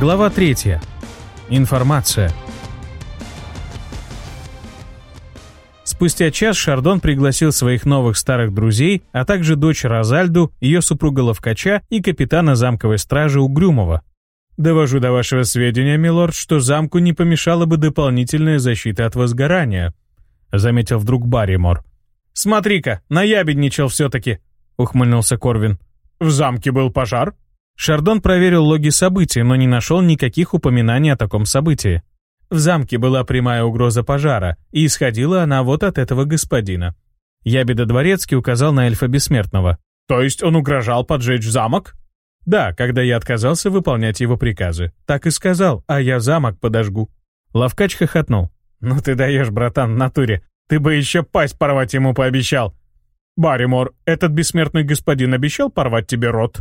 Глава 3. Информация. Спустя час Шардон пригласил своих новых старых друзей, а также дочь Розальду, ее супруга Ловкача и капитана замковой стражи Угрюмова. «Довожу до вашего сведения, милорд, что замку не помешала бы дополнительная защита от возгорания», заметил вдруг Барримор. «Смотри-ка, наябедничал все-таки», — ухмыльнулся Корвин. «В замке был пожар?» Шардон проверил логи событий, но не нашел никаких упоминаний о таком событии. В замке была прямая угроза пожара, и исходила она вот от этого господина. Ябеда Дворецкий указал на эльфа Бессмертного. «То есть он угрожал поджечь замок?» «Да, когда я отказался выполнять его приказы. Так и сказал, а я замок подожгу». Лавкач хохотнул. «Ну ты даешь, братан, в натуре. Ты бы еще пасть порвать ему пообещал». «Барримор, этот бессмертный господин обещал порвать тебе рот?»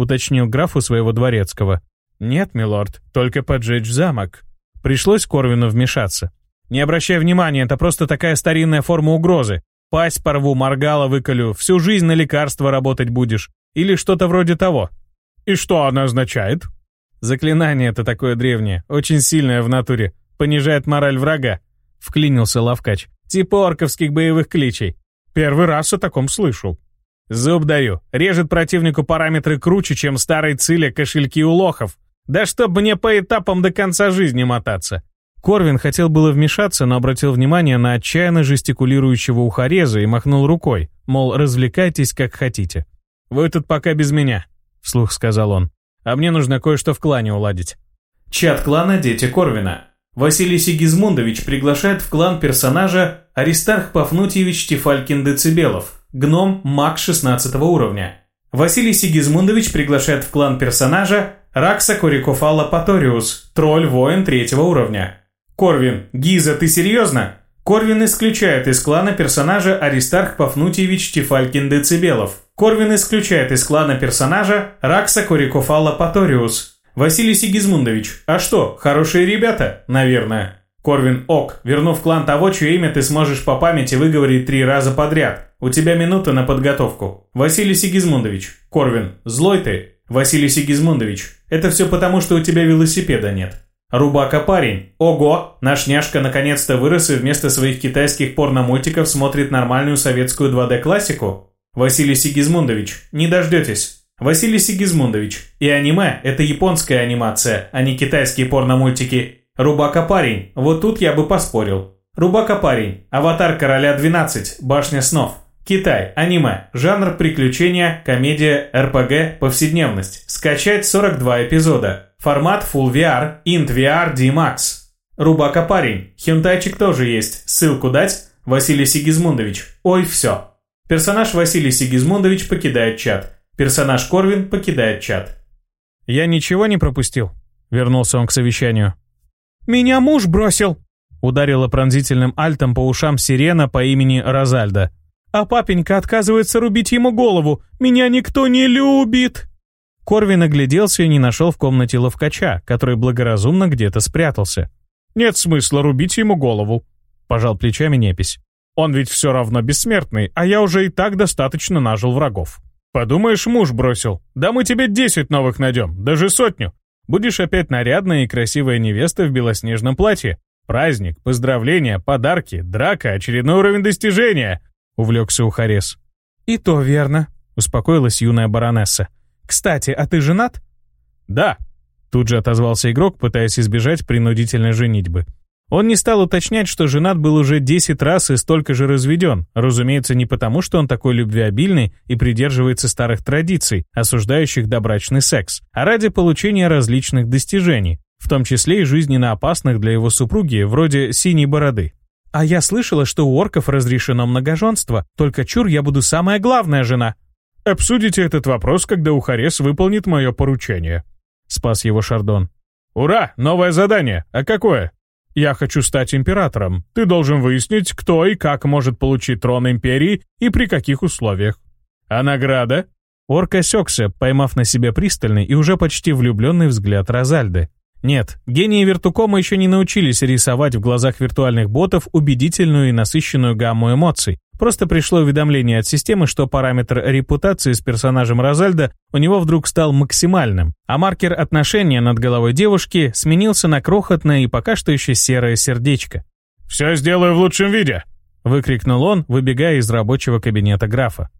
уточнил граф у своего дворецкого. «Нет, милорд, только поджечь замок». Пришлось Корвину вмешаться. «Не обращай внимания, это просто такая старинная форма угрозы. Пасть порву, моргала выколю, всю жизнь на лекарства работать будешь. Или что-то вроде того». «И что она означает?» «Заклинание это такое древнее, очень сильное в натуре. Понижает мораль врага», — вклинился Лавкач. «Типа орковских боевых кличей». «Первый раз о таком слышу», Зуб даю. Режет противнику параметры круче, чем старый цили кошельки у лохов. Да чтоб мне по этапам до конца жизни мотаться. Корвин хотел было вмешаться, но обратил внимание на отчаянно жестикулирующего ухореза и махнул рукой, мол, развлекайтесь как хотите. «Вы тут пока без меня», — вслух сказал он. «А мне нужно кое-что в клане уладить». Чат клана «Дети Корвина». Василий Сигизмундович приглашает в клан персонажа Аристарх Пафнутьевич Тефалькин Децибелов – гном маг 16 уровня. Василий Сигизмундович приглашает в клан персонажа Ракса Корикофала Паториус, тролль-воин третьего уровня. Корвин, Гиза, ты серьезно? Корвин исключает из клана персонажа Аристарх Пафнутьевич Тефалькин Децибелов. Корвин исключает из клана персонажа Ракса Корикофала Паториус. Василий Сигизмундович, а что, хорошие ребята, наверное. Корвин Ок, вернув клан того, чье имя ты сможешь по памяти выговорить три раза подряд. У тебя минута на подготовку. Василий Сигизмундович. Корвин, злой ты. Василий Сигизмундович, это все потому, что у тебя велосипеда нет. Рубака парень. Ого, наш няшка наконец-то вырос и вместо своих китайских порномультиков смотрит нормальную советскую 2D-классику. Василий Сигизмундович, не дождетесь. Василий Сигизмундович, и аниме – это японская анимация, а не китайские порномультики. Рубака-парень, вот тут я бы поспорил. Рубака-парень, аватар короля 12, башня снов. Китай, аниме, жанр приключения, комедия, РПГ, повседневность. Скачать 42 эпизода. Формат Full VR, Int VR D-Max. Рубака-парень, хентайчик тоже есть, ссылку дать? Василий Сигизмундович, ой, все. Персонаж Василий Сигизмундович покидает чат. Персонаж Корвин покидает чат. «Я ничего не пропустил?» Вернулся он к совещанию. «Меня муж бросил!» Ударила пронзительным альтом по ушам сирена по имени Розальда. «А папенька отказывается рубить ему голову! Меня никто не любит!» Корвин огляделся и не нашел в комнате ловкача, который благоразумно где-то спрятался. «Нет смысла рубить ему голову», — пожал плечами непись. «Он ведь все равно бессмертный, а я уже и так достаточно нажил врагов». «Подумаешь, муж бросил. Да мы тебе десять новых найдем, даже сотню. Будешь опять нарядная и красивая невеста в белоснежном платье. Праздник, поздравления, подарки, драка, очередной уровень достижения!» — увлекся Ухарес. «И то верно», — успокоилась юная баронесса. «Кстати, а ты женат?» «Да», — тут же отозвался игрок, пытаясь избежать принудительной женитьбы. Он не стал уточнять, что женат был уже 10 раз и столько же разведен. Разумеется, не потому, что он такой любвеобильный и придерживается старых традиций, осуждающих добрачный секс, а ради получения различных достижений, в том числе и жизненно опасных для его супруги, вроде «синей бороды». «А я слышала, что у орков разрешено многоженство, только чур я буду самая главная жена». «Обсудите этот вопрос, когда Ухарес выполнит мое поручение», — спас его Шардон. «Ура, новое задание! А какое?» Я хочу стать императором. Ты должен выяснить, кто и как может получить трон империи и при каких условиях. А награда? Орк осекся, поймав на себе пристальный и уже почти влюбленный взгляд Розальды. Нет, гении Вертукома еще не научились рисовать в глазах виртуальных ботов убедительную и насыщенную гамму эмоций, Просто пришло уведомление от системы, что параметр репутации с персонажем Розальда у него вдруг стал максимальным, а маркер отношения над головой девушки сменился на крохотное и пока что еще серое сердечко. «Все сделаю в лучшем виде!» — выкрикнул он, выбегая из рабочего кабинета графа.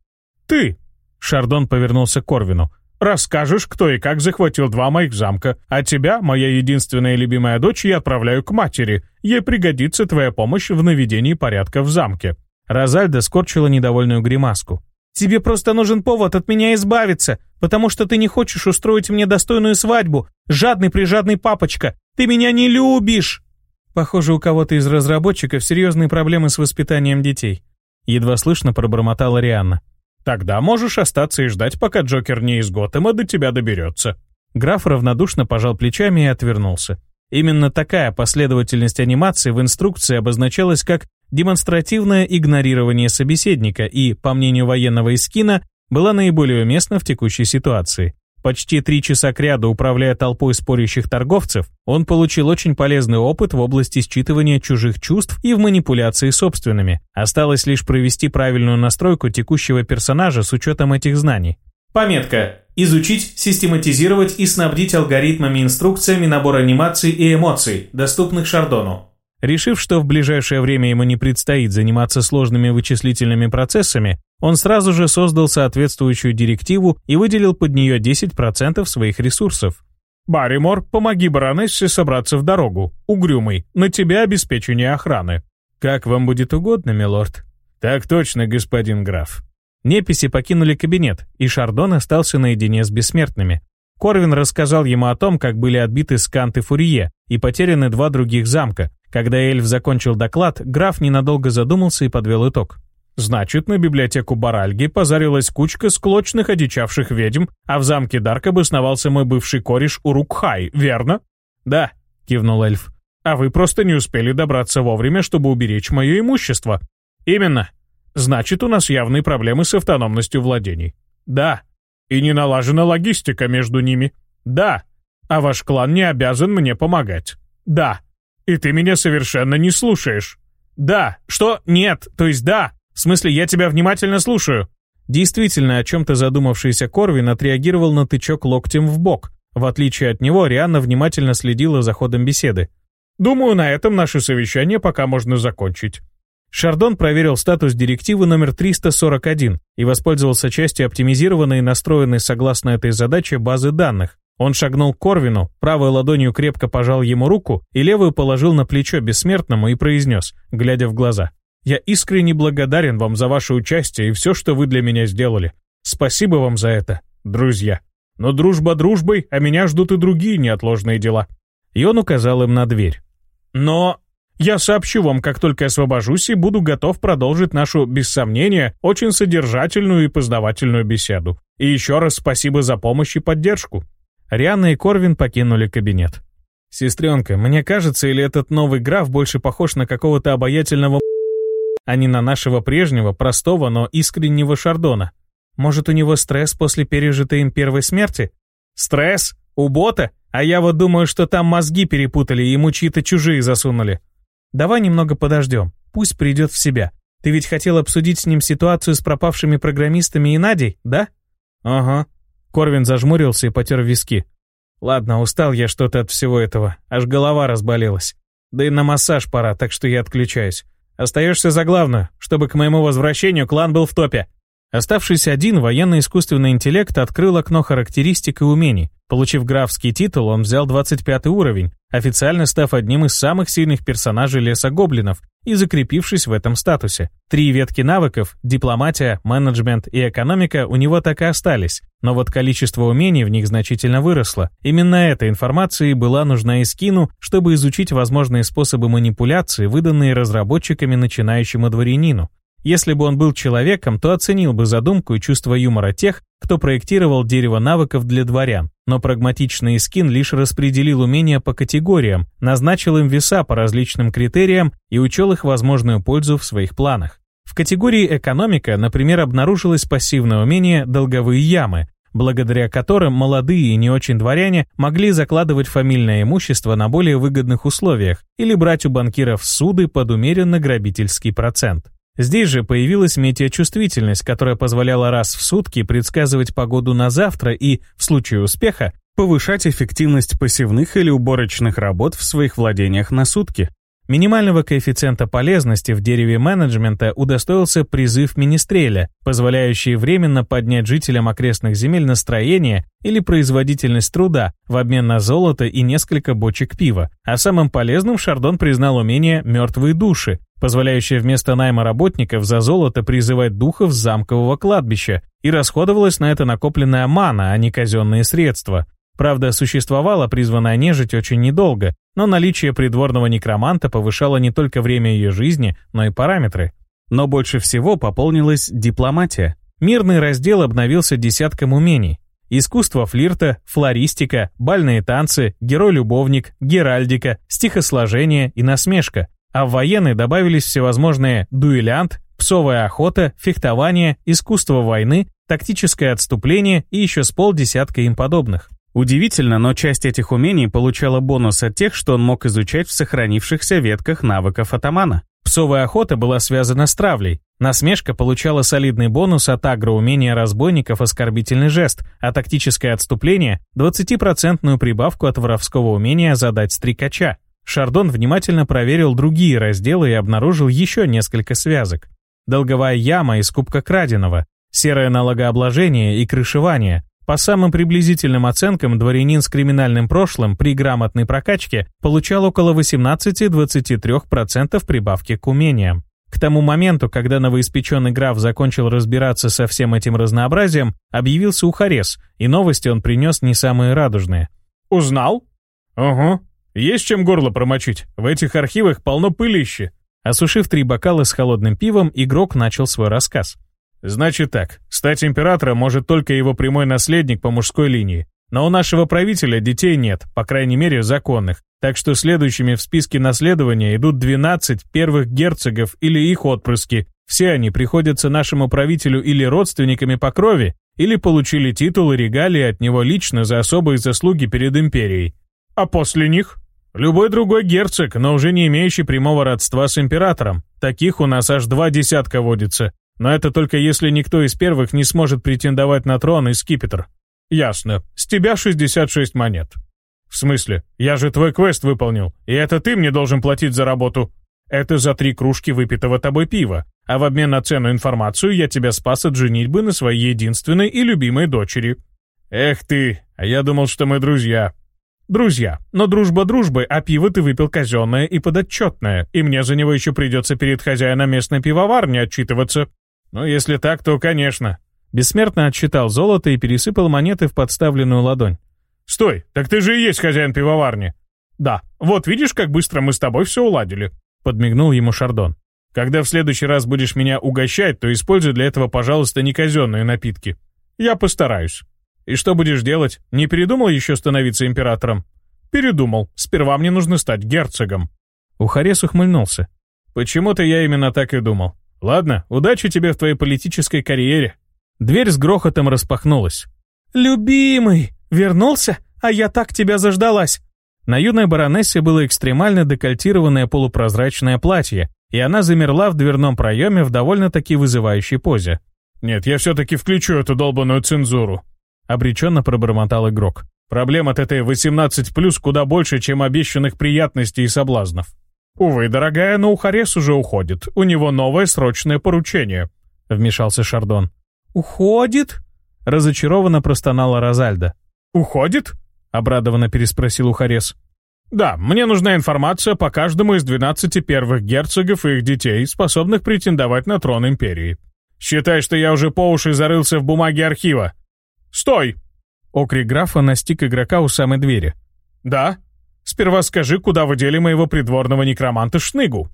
«Ты!» — Шардон повернулся к Корвину. «Расскажешь, кто и как захватил два моих замка, а тебя, моя единственная любимая дочь, я отправляю к матери. Ей пригодится твоя помощь в наведении порядка в замке. Розальда скорчила недовольную гримаску. «Тебе просто нужен повод от меня избавиться, потому что ты не хочешь устроить мне достойную свадьбу, жадный-прижадный папочка! Ты меня не любишь!» Похоже, у кого-то из разработчиков серьезные проблемы с воспитанием детей. Едва слышно пробормотала Рианна. «Тогда можешь остаться и ждать, пока Джокер не из Готэма до тебя доберется». Граф равнодушно пожал плечами и отвернулся. Именно такая последовательность анимации в инструкции обозначалась как демонстративное игнорирование собеседника и, по мнению военного Искина, была наиболее уместна в текущей ситуации. Почти три часа кряду управляя толпой спорящих торговцев, он получил очень полезный опыт в области считывания чужих чувств и в манипуляции собственными. Осталось лишь провести правильную настройку текущего персонажа с учетом этих знаний. Пометка. Изучить, систематизировать и снабдить алгоритмами инструкциями набор анимаций и эмоций, доступных Шардону. Решив, что в ближайшее время ему не предстоит заниматься сложными вычислительными процессами, он сразу же создал соответствующую директиву и выделил под нее 10% своих ресурсов. «Барримор, помоги баронессе собраться в дорогу. Угрюмый, на тебя обеспечение охраны». «Как вам будет угодно, милорд». «Так точно, господин граф». Неписи покинули кабинет, и Шардон остался наедине с бессмертными, Корвин рассказал ему о том, как были отбиты Скант и Фурье, и потеряны два других замка. Когда Эльф закончил доклад, граф ненадолго задумался и подвел итог. Значит, на библиотеку Баральги позарилась кучка склочных одичавших ведьм, а в замке Дарк обосновался мой бывший кореш Урукхай, верно? Да, кивнул эльф. А вы просто не успели добраться вовремя, чтобы уберечь мое имущество. Именно. Значит, у нас явные проблемы с автономностью владений. Да, и не налажена логистика между ними. Да. А ваш клан не обязан мне помогать. Да. И ты меня совершенно не слушаешь. Да. Что? Нет. То есть да. В смысле, я тебя внимательно слушаю. Действительно, о чем-то задумавшийся Корвин отреагировал на тычок локтем в бок. В отличие от него, Рианна внимательно следила за ходом беседы. «Думаю, на этом наше совещание пока можно закончить. Шардон проверил статус директивы номер 341 и воспользовался частью оптимизированной и настроенной согласно этой задаче базы данных. Он шагнул к Корвину, правой ладонью крепко пожал ему руку и левую положил на плечо бессмертному и произнес, глядя в глаза. «Я искренне благодарен вам за ваше участие и все, что вы для меня сделали. Спасибо вам за это, друзья. Но дружба дружбой, а меня ждут и другие неотложные дела». И он указал им на дверь. «Но...» Я сообщу вам, как только освобожусь, и буду готов продолжить нашу, без сомнения, очень содержательную и познавательную беседу. И еще раз спасибо за помощь и поддержку». Рианна и Корвин покинули кабинет. «Сестренка, мне кажется, или этот новый граф больше похож на какого-то обаятельного а не на нашего прежнего, простого, но искреннего Шардона? Может, у него стресс после пережитой им первой смерти? Стресс? У бота? А я вот думаю, что там мозги перепутали и ему чьи-то чужие засунули. Давай немного подождем, пусть придет в себя. Ты ведь хотел обсудить с ним ситуацию с пропавшими программистами и Надей, да? Ага. Корвин зажмурился и потер виски. Ладно, устал я что-то от всего этого. Аж голова разболелась. Да и на массаж пора, так что я отключаюсь. Остаешься за главную, чтобы к моему возвращению клан был в топе. Оставшись один, военный искусственный интеллект открыл окно характеристик и умений. Получив графский титул, он взял 25 уровень, официально став одним из самых сильных персонажей леса гоблинов и закрепившись в этом статусе. Три ветки навыков – дипломатия, менеджмент и экономика – у него так и остались, но вот количество умений в них значительно выросло. Именно эта информация была нужна и Скину, чтобы изучить возможные способы манипуляции, выданные разработчиками начинающему дворянину. Если бы он был человеком, то оценил бы задумку и чувство юмора тех, кто проектировал дерево навыков для дворян, но прагматичный скин лишь распределил умения по категориям, назначил им веса по различным критериям и учел их возможную пользу в своих планах. В категории «экономика», например, обнаружилось пассивное умение «долговые ямы», благодаря которым молодые и не очень дворяне могли закладывать фамильное имущество на более выгодных условиях или брать у банкиров суды под умеренно грабительский процент. Здесь же появилась метеочувствительность, которая позволяла раз в сутки предсказывать погоду на завтра и, в случае успеха, повышать эффективность посевных или уборочных работ в своих владениях на сутки. Минимального коэффициента полезности в дереве менеджмента удостоился призыв Министреля, позволяющий временно поднять жителям окрестных земель настроение или производительность труда в обмен на золото и несколько бочек пива. А самым полезным Шардон признал умение «мертвые души», позволяющая вместо найма работников за золото призывать духов с замкового кладбища, и расходовалась на это накопленная мана, а не казенные средства. Правда, существовала призванная нежить очень недолго, но наличие придворного некроманта повышало не только время ее жизни, но и параметры. Но больше всего пополнилась дипломатия. Мирный раздел обновился десятком умений. Искусство флирта, флористика, бальные танцы, герой-любовник, геральдика, стихосложение и насмешка – а в военные добавились всевозможные дуэлянт, псовая охота, фехтование, искусство войны, тактическое отступление и еще с полдесятка им подобных. Удивительно, но часть этих умений получала бонус от тех, что он мог изучать в сохранившихся ветках навыков атамана. Псовая охота была связана с травлей. Насмешка получала солидный бонус от агроумения разбойников «Оскорбительный жест», а тактическое отступление — 20% прибавку от воровского умения «Задать стрекача». Шардон внимательно проверил другие разделы и обнаружил еще несколько связок. Долговая яма из кубка краденого, серое налогообложение и крышевание. По самым приблизительным оценкам, дворянин с криминальным прошлым при грамотной прокачке получал около 18-23% прибавки к умениям. К тому моменту, когда новоиспеченный граф закончил разбираться со всем этим разнообразием, объявился Ухарес, и новости он принес не самые радужные. «Узнал?» «Угу», «Есть чем горло промочить. В этих архивах полно пылища». Осушив три бокала с холодным пивом, игрок начал свой рассказ. «Значит так, стать императором может только его прямой наследник по мужской линии. Но у нашего правителя детей нет, по крайней мере, законных. Так что следующими в списке наследования идут 12 первых герцогов или их отпрыски. Все они приходятся нашему правителю или родственниками по крови, или получили титул и регалии от него лично за особые заслуги перед империей. А после них? Любой другой герцог, но уже не имеющий прямого родства с императором. Таких у нас аж два десятка водится. Но это только если никто из первых не сможет претендовать на трон и скипетр. Ясно. С тебя 66 монет. В смысле? Я же твой квест выполнил, и это ты мне должен платить за работу. Это за три кружки выпитого тобой пива, а в обмен на цену информацию я тебя спас от женитьбы на своей единственной и любимой дочери. Эх ты, а я думал, что мы друзья. Друзья. Но дружба дружбы, а пиво ты выпил казенное и подотчетное, и мне за него еще придется перед хозяином местной пивоварни отчитываться. Ну, если так, то конечно. Бессмертно отсчитал золото и пересыпал монеты в подставленную ладонь. «Стой, так ты же и есть хозяин пивоварни!» «Да, вот видишь, как быстро мы с тобой все уладили», — подмигнул ему Шардон. «Когда в следующий раз будешь меня угощать, то используй для этого, пожалуйста, не казенные напитки. Я постараюсь». «И что будешь делать? Не передумал еще становиться императором?» «Передумал. Сперва мне нужно стать герцогом». Ухарес ухмыльнулся. «Почему-то я именно так и думал. Ладно, удачи тебе в твоей политической карьере». Дверь с грохотом распахнулась. «Любимый! Вернулся? А я так тебя заждалась!» На юной баронессе было экстремально декольтированное полупрозрачное платье, и она замерла в дверном проеме в довольно-таки вызывающей позе. «Нет, я все-таки включу эту долбанную цензуру», Обреченно пробормотал игрок. Проблем от этой 18+, куда больше, чем обещанных приятностей и соблазнов. «Увы, дорогая, но Ухарес уже уходит. У него новое срочное поручение», — вмешался Шардон. «Уходит?» — разочарованно простонала Розальда. «Уходит?» — обрадованно переспросил Ухарес. «Да, мне нужна информация по каждому из 12 первых герцогов и их детей, способных претендовать на трон Империи. Считай, что я уже по уши зарылся в бумаге архива. «Стой!» Окрик графа настиг игрока у самой двери. «Да? Сперва скажи, куда вы дели моего придворного некроманта Шныгу?»